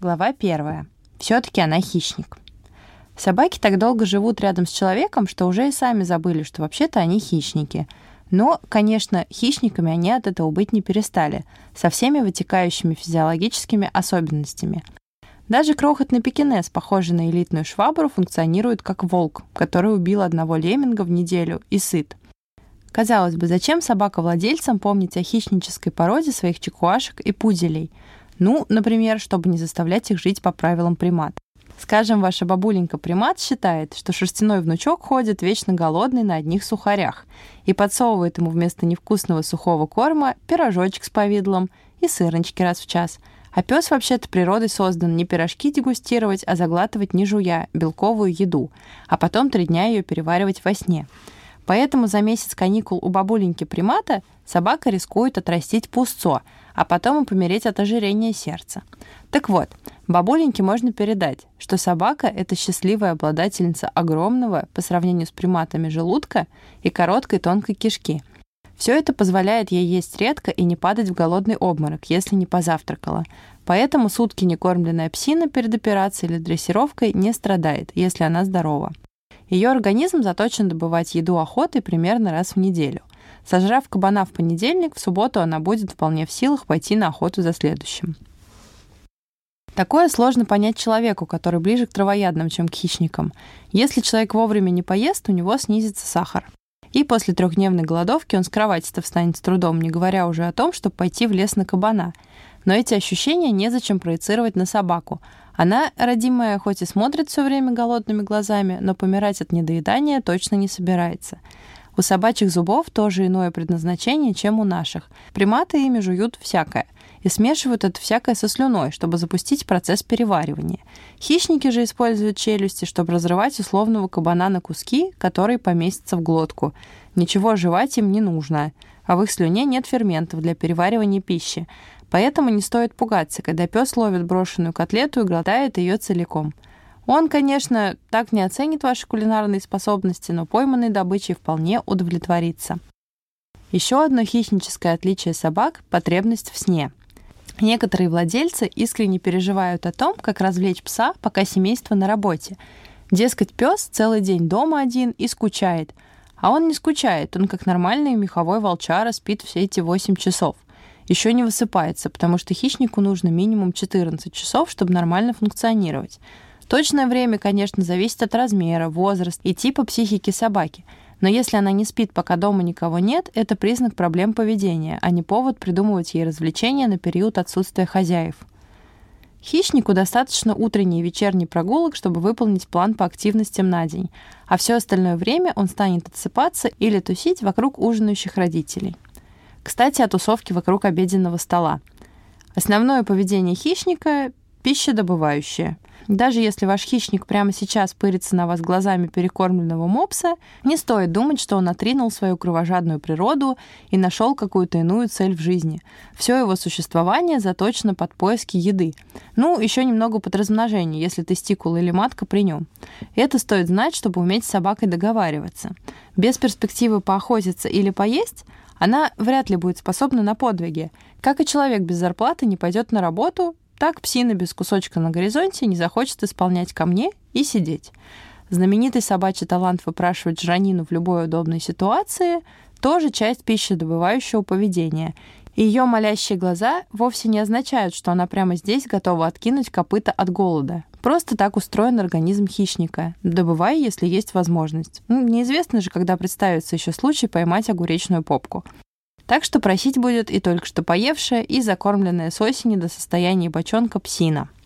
Глава 1. Все-таки она хищник. Собаки так долго живут рядом с человеком, что уже и сами забыли, что вообще-то они хищники. Но, конечно, хищниками они от этого быть не перестали, со всеми вытекающими физиологическими особенностями. Даже крохотный пекинес, похожий на элитную швабру, функционирует как волк, который убил одного лемминга в неделю и сыт. Казалось бы, зачем собака-владельцам помнить о хищнической породе своих чекуашек и пуделей? Ну, например, чтобы не заставлять их жить по правилам примат. Скажем, ваша бабуленька-примат считает, что шерстяной внучок ходит вечно голодный на одних сухарях и подсовывает ему вместо невкусного сухого корма пирожочек с повидлом и сырнички раз в час. А пес вообще-то природой создан не пирожки дегустировать, а заглатывать не жуя белковую еду, а потом три дня ее переваривать во сне. Поэтому за месяц каникул у бабуленьки примата собака рискует отрастить пустцо, а потом и помереть от ожирения сердца. Так вот, бабуленьке можно передать, что собака — это счастливая обладательница огромного, по сравнению с приматами, желудка и короткой тонкой кишки. Все это позволяет ей есть редко и не падать в голодный обморок, если не позавтракала. Поэтому сутки некормленная псина перед операцией или дрессировкой не страдает, если она здорова. Ее организм заточен добывать еду охотой примерно раз в неделю. Сожрав кабана в понедельник, в субботу она будет вполне в силах пойти на охоту за следующим. Такое сложно понять человеку, который ближе к травоядным, чем к хищникам. Если человек вовремя не поест, у него снизится сахар. И после трехдневной голодовки он с кровати-то встанет с трудом, не говоря уже о том, чтобы пойти в лес на кабана. Но эти ощущения незачем проецировать на собаку. Она, родимая, хоть и смотрит все время голодными глазами, но помирать от недоедания точно не собирается. У собачьих зубов тоже иное предназначение, чем у наших. Приматы ими жуют всякое и смешивают это всякое со слюной, чтобы запустить процесс переваривания. Хищники же используют челюсти, чтобы разрывать условного кабана на куски, которые поместятся в глотку. Ничего жевать им не нужно, а в их слюне нет ферментов для переваривания пищи. Поэтому не стоит пугаться, когда пес ловит брошенную котлету и глотает ее целиком. Он, конечно, так не оценит ваши кулинарные способности, но пойманной добычей вполне удовлетворится. Еще одно хищническое отличие собак – потребность в сне. Некоторые владельцы искренне переживают о том, как развлечь пса, пока семейство на работе. Дескать, пес целый день дома один и скучает. А он не скучает, он как нормальный меховой волчара спит все эти 8 часов – еще не высыпается, потому что хищнику нужно минимум 14 часов, чтобы нормально функционировать. Точное время, конечно, зависит от размера, возраста и типа психики собаки. Но если она не спит, пока дома никого нет, это признак проблем поведения, а не повод придумывать ей развлечения на период отсутствия хозяев. Хищнику достаточно утренней и вечерней прогулок, чтобы выполнить план по активностям на день, а все остальное время он станет отсыпаться или тусить вокруг ужинающих родителей. Кстати, о тусовке вокруг обеденного стола. Основное поведение хищника – пищедобывающее. Даже если ваш хищник прямо сейчас пырится на вас глазами перекормленного мопса, не стоит думать, что он отринул свою кровожадную природу и нашел какую-то иную цель в жизни. Все его существование заточено под поиски еды. Ну, еще немного под размножение, если тестикул или матка при нем. Это стоит знать, чтобы уметь с собакой договариваться. Без перспективы поохотиться или поесть – она вряд ли будет способна на подвиги. Как и человек без зарплаты не пойдет на работу, так псина без кусочка на горизонте не захочет исполнять ко мне и сидеть. Знаменитый собачий талант выпрашивать жранину в любой удобной ситуации – тоже часть пищедобывающего поведения. И ее молящие глаза вовсе не означают, что она прямо здесь готова откинуть копыта от голода. Просто так устроен организм хищника. Добывай, если есть возможность. Ну, неизвестно же, когда представится еще случай поймать огуречную попку. Так что просить будет и только что поевшая, и закормленная с осени до состояния бочонка псина –